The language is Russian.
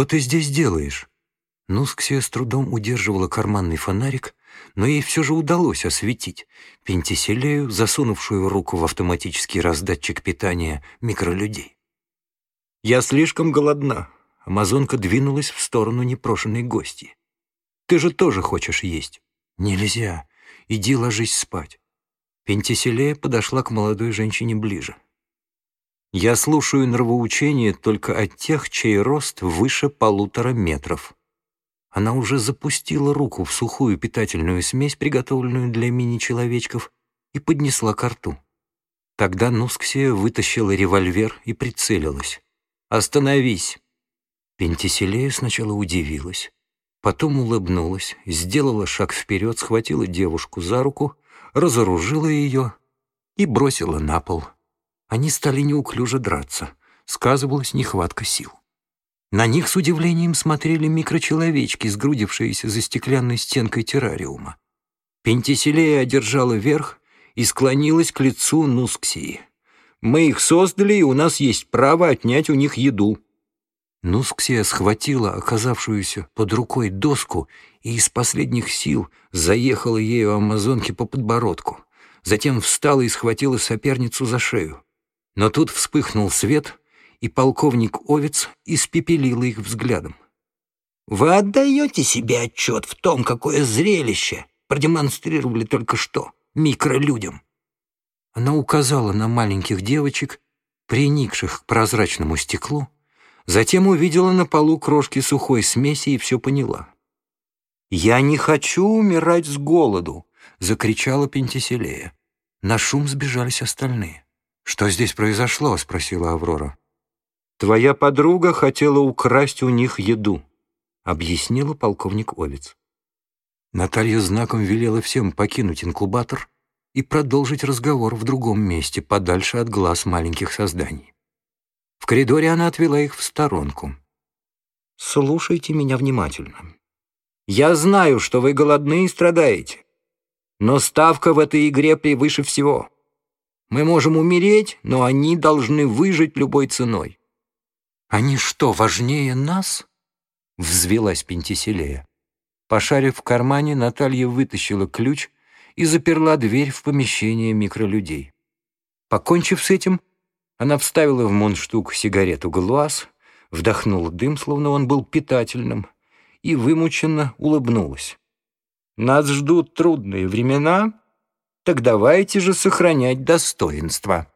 «Что ты здесь делаешь?» Нусксия с трудом удерживала карманный фонарик, но ей все же удалось осветить Пентиселею, засунувшую руку в автоматический раздатчик питания микролюдей. «Я слишком голодна», — амазонка двинулась в сторону непрошенной гости. «Ты же тоже хочешь есть?» «Нельзя. Иди ложись спать». Пентиселея подошла к молодой женщине ближе. «Я слушаю нравоучения только от тех, чей рост выше полутора метров». Она уже запустила руку в сухую питательную смесь, приготовленную для мини-человечков, и поднесла ко рту. Тогда Нусксия вытащила револьвер и прицелилась. «Остановись!» Пентиселея сначала удивилась, потом улыбнулась, сделала шаг вперед, схватила девушку за руку, разоружила ее и бросила на пол. Они стали неуклюже драться. Сказывалась нехватка сил. На них с удивлением смотрели микрочеловечки, сгрудившиеся за стеклянной стенкой террариума. Пентиселея одержала верх и склонилась к лицу Нусксии. Мы их создали, и у нас есть право отнять у них еду». Нусксия схватила оказавшуюся под рукой доску и из последних сил заехала ею амазонке по подбородку. Затем встала и схватила соперницу за шею. Но тут вспыхнул свет, и полковник Овец испепелила их взглядом. «Вы отдаете себе отчет в том, какое зрелище продемонстрировали только что микролюдям?» Она указала на маленьких девочек, приникших к прозрачному стеклу, затем увидела на полу крошки сухой смеси и все поняла. «Я не хочу умирать с голоду!» — закричала Пентиселея. На шум сбежались остальные. «Что здесь произошло?» — спросила Аврора. «Твоя подруга хотела украсть у них еду», — объяснила полковник Овец. Наталья знаком велела всем покинуть инкубатор и продолжить разговор в другом месте, подальше от глаз маленьких созданий. В коридоре она отвела их в сторонку. «Слушайте меня внимательно. Я знаю, что вы голодны и страдаете, но ставка в этой игре превыше всего. Мы можем умереть, но они должны выжить любой ценой». «Они что, важнее нас?» — взвелась Пентиселея. Пошарив в кармане, Наталья вытащила ключ — и заперла дверь в помещение микролюдей. Покончив с этим, она вставила в мундштук сигарету глаз, вдохнула дым, словно он был питательным, и вымученно улыбнулась. «Нас ждут трудные времена, так давайте же сохранять достоинство».